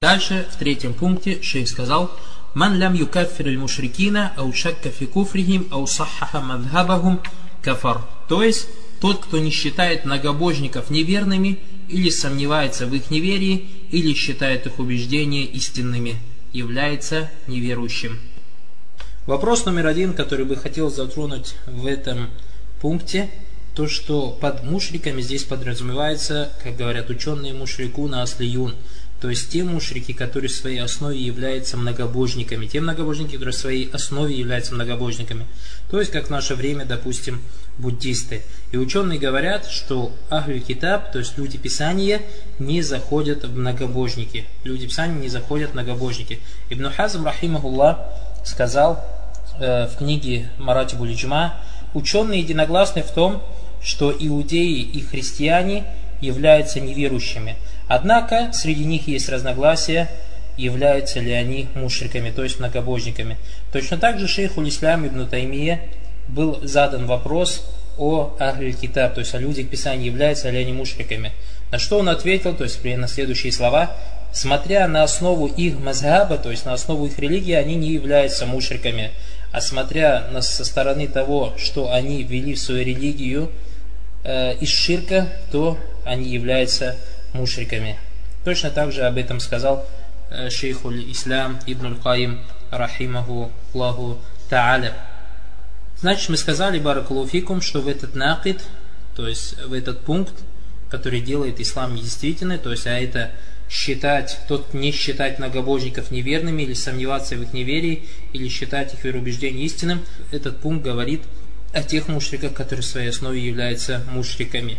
Дальше, в третьем пункте, шейх сказал, «Ман лям юкаффир аль-мушрикина, ау шакка фи куфрихим, ау сахаха мадхабахум кафар». То есть, тот, кто не считает многобожников неверными, или сомневается в их неверии, или считает их убеждения истинными, является неверующим. Вопрос номер один, который бы хотел затронуть в этом пункте, то, что под мушриками здесь подразумевается, как говорят ученые, мушрику на аслиюн, то есть те мушрики, которые в своей основе являются многобожниками, те многобожники, которые в своей основе являются многобожниками. То есть, как в наше время, допустим, буддисты. И ученые говорят, что Ахлю Китаб, то есть люди Писания, не заходят в многобожники. Люди Писания не заходят в многобожники. Ибн Хазм, рахимахуллах, сказал э, в книге Марати Булиджма, ученые единогласны в том, что иудеи и христиане являются неверующими. Однако среди них есть разногласия, являются ли они мушриками, то есть многобожниками. Точно так же шейху Ислам ибн Таймия был задан вопрос о Ахль Китаб, то есть о людях Писания, являются ли они мушриками. На что он ответил, то есть на следующие слова, смотря на основу их мазгаба, то есть на основу их религии, они не являются мушриками. А смотря на, со стороны того, что они ввели в свою религию э, из ширка, то они являются мушриками. Точно так же об этом сказал э, шейхуль Ислам Ибн Каим Рахимаху Аллаху Та'аля. Значит, мы сказали, Баракулуфикум, что в этот накид, то есть в этот пункт, который делает ислам недействительным, то есть а это считать, тот не считать многобожников неверными или сомневаться в их неверии, или считать их вероубеждение истинным, этот пункт говорит о тех мушриках, которые в своей основе являются мушриками.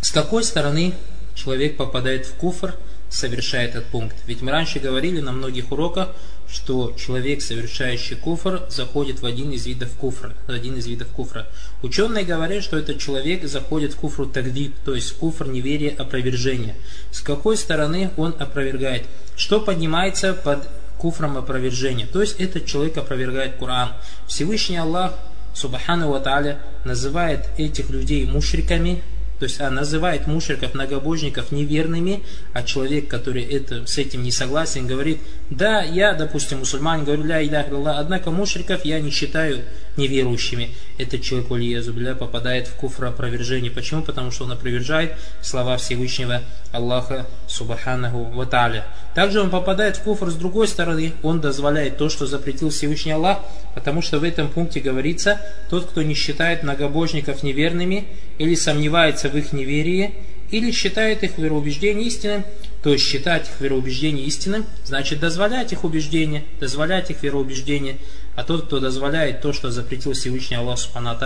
С какой стороны человек попадает в куфр, совершая этот пункт? Ведь мы раньше говорили на многих уроках, что человек, совершающий куфр, заходит в один из видов куфра. Один из видов куфра. Ученые говорят, что этот человек заходит в куфру тагдиб, то есть в куфр неверия опровержения. С какой стороны он опровергает? Что поднимается под куфром опровержения? То есть этот человек опровергает Коран. Всевышний Аллах, Субхану Ва называет этих людей мушриками, то есть а, называет мушриков, многобожников неверными, а человек, который это, с этим не согласен, говорит, да, я, допустим, мусульманин, говорю, ля илях однако мушриков я не считаю неверующими. Этот человек, улиязубля, попадает в куфр опровержение. Почему? Потому что он опровержает слова Всевышнего Аллаха Субханаху Ваталя. Также он попадает в куфр с другой стороны, он дозволяет то, что запретил Всевышний Аллах, потому что в этом пункте говорится, тот, кто не считает многобожников неверными или сомневается в их неверии, или считает их вероубеждение истинным, то есть считать их вероубеждение истинным, значит дозволять их убеждение, дозволять их вероубеждение. А тот, кто дозволяет то, что запретил Всевышний Аллах Субхану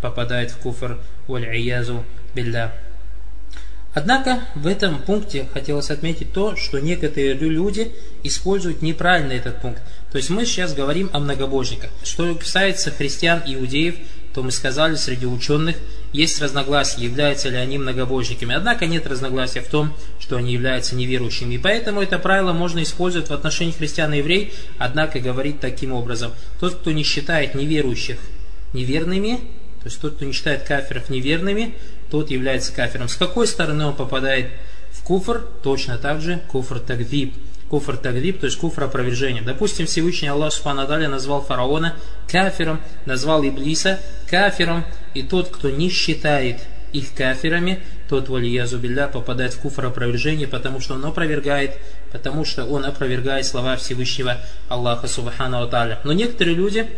попадает в куфр валь-иязу билля. Однако в этом пункте хотелось отметить то, что некоторые люди используют неправильно этот пункт. То есть мы сейчас говорим о многобожниках. Что касается христиан и иудеев, то мы сказали, среди ученых есть разногласия, являются ли они многобожниками. Однако нет разногласия в том, что они являются неверующими. И поэтому это правило можно использовать в отношении христиан и еврей, однако говорить таким образом. Тот, кто не считает неверующих неверными, то есть тот, кто не считает кафиров неверными, тот является кафиром. С какой стороны он попадает в куфр? Точно так же куфр тагдиб. Куфр тагдиб, то есть куфр опровержения. Допустим, Всевышний Аллах Субхану назвал фараона кафиром, назвал Иблиса кафиром, и тот, кто не считает их кафирами, тот, валиязу билля, попадает в куфр опровержения, потому что он опровергает, потому что он опровергает слова Всевышнего Аллаха Субхану Аталя. Но некоторые люди,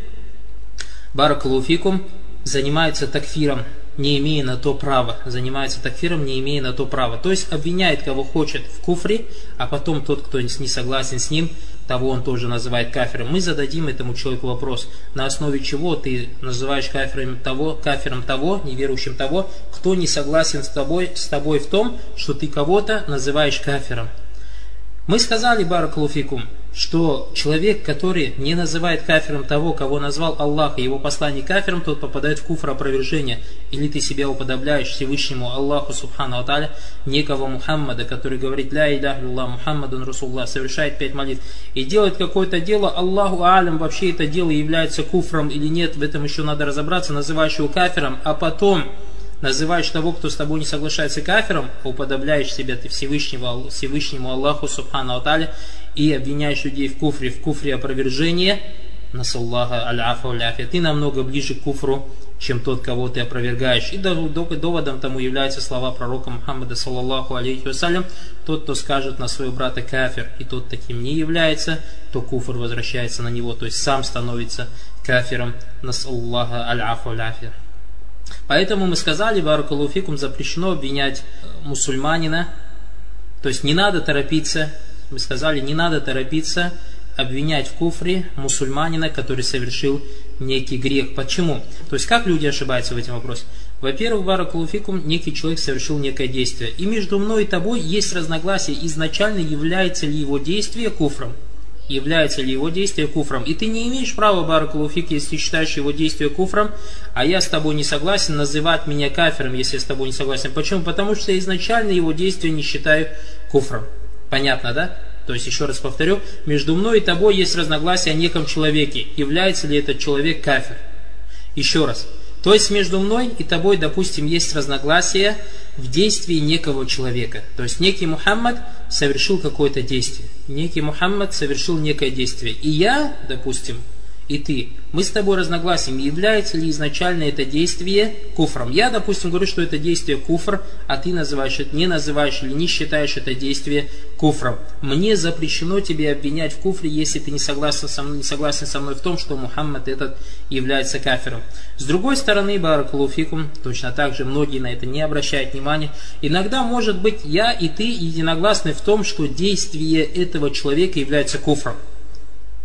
баракалуфикум, занимаются такфиром, не имея на то права, занимается такфиром, не имея на то права. То есть обвиняет кого хочет в куфре, а потом тот, кто не согласен с ним, того он тоже называет кафиром. Мы зададим этому человеку вопрос, на основе чего ты называешь кафиром того, кафиром того, неверующим того, кто не согласен с тобой, с тобой в том, что ты кого-то называешь кафиром. Мы сказали, Баракулуфикум, что человек, который не называет кафиром того, кого назвал Аллах и его посланник кафиром, тот попадает в куфр опровержения. Или ты себя уподобляешь Всевышнему Аллаху Субхану Аталя, некого Мухаммада, который говорит «Ля илях Аллах Мухаммадан Расуллах», совершает пять молитв, и делает какое-то дело, Аллаху Алям, вообще это дело является куфром или нет, в этом еще надо разобраться, называешь его кафиром, а потом называешь того, кто с тобой не соглашается кафиром, уподобляешь себя ты Всевышнему, Всевышнему Аллаху Субхану Аталя и обвиняешь людей в куфре, в куфре опровержения, насаллаха аль-афа ты намного ближе к куфру, чем тот, кого ты опровергаешь. И доводом тому являются слова пророка Мухаммада, саллаллаху алейхи вассалям, тот, кто скажет на своего брата кафир, и тот таким не является, то куфр возвращается на него, то есть сам становится кафиром, насаллаха аль-афу аль Поэтому мы сказали, баракалуфикум, запрещено обвинять мусульманина, то есть не надо торопиться, мы сказали, не надо торопиться обвинять в куфре мусульманина, который совершил некий грех. Почему? То есть как люди ошибаются в этом вопросе? Во-первых, баракулуфикум, некий человек совершил некое действие. И между мной и тобой есть разногласие, изначально является ли его действие куфром. Является ли его действие куфром. И ты не имеешь права, баракулуфик, если считаешь его действие куфром, а я с тобой не согласен, называть меня кафером, если я с тобой не согласен. Почему? Потому что изначально его действие не считаю куфром. Понятно, да? То есть, еще раз повторю, между мной и тобой есть разногласия о неком человеке. Является ли этот человек кафир? Еще раз. То есть, между мной и тобой, допустим, есть разногласия в действии некого человека. То есть, некий Мухаммад совершил какое-то действие. Некий Мухаммад совершил некое действие. И я, допустим, и ты, мы с тобой разногласим, является ли изначально это действие куфром. Я, допустим, говорю, что это действие куфр, а ты называешь это, не называешь или не считаешь это действие куфром. Мне запрещено тебе обвинять в куфре, если ты не согласен со мной, не согласен со мной в том, что Мухаммад этот является кафиром. С другой стороны, Баракулуфикум, точно так же многие на это не обращают внимания, иногда может быть я и ты единогласны в том, что действие этого человека является куфром.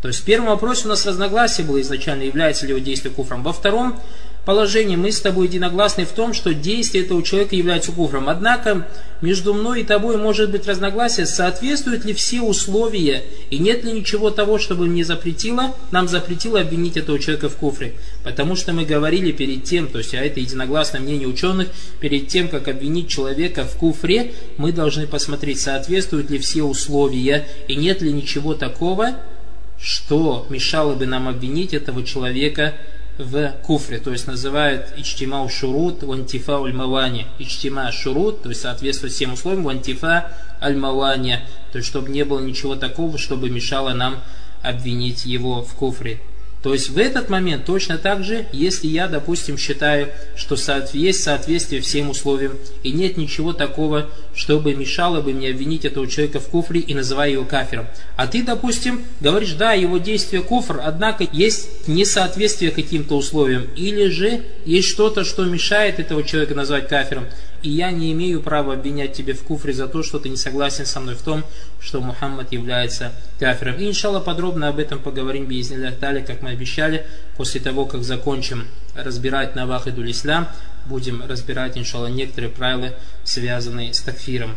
То есть в первом вопросе у нас разногласие было изначально, является ли его действие куфром. Во втором положении мы с тобой единогласны в том, что действие этого человека является куфром. Однако между мной и тобой может быть разногласие, соответствуют ли все условия и нет ли ничего того, чтобы мне запретило, нам запретило обвинить этого человека в куфре. Потому что мы говорили перед тем, то есть а это единогласное мнение ученых, перед тем, как обвинить человека в куфре, мы должны посмотреть, соответствуют ли все условия и нет ли ничего такого, что мешало бы нам обвинить этого человека в куфре, то есть называют ичтима шурут вантифа аль-мавани. Ичтима шурут, то есть соответствует всем условиям, вантифа аль-мавани, то есть чтобы не было ничего такого, чтобы мешало нам обвинить его в куфре. То есть в этот момент точно так же, если я, допустим, считаю, что есть соответствие всем условиям, и нет ничего такого, чтобы мешало бы мне обвинить этого человека в куфре и называя его кафиром. А ты, допустим, говоришь, да, его действие куфр, однако есть несоответствие каким-то условиям, или же есть что-то, что мешает этого человека назвать кафиром и я не имею права обвинять тебя в куфре за то, что ты не согласен со мной в том, что Мухаммад является кафиром. И, иншалла, подробно об этом поговорим, без далее, как мы обещали, после того, как закончим разбирать Навахидуль Ислам, будем разбирать, иншалла, некоторые правила, связанные с такфиром.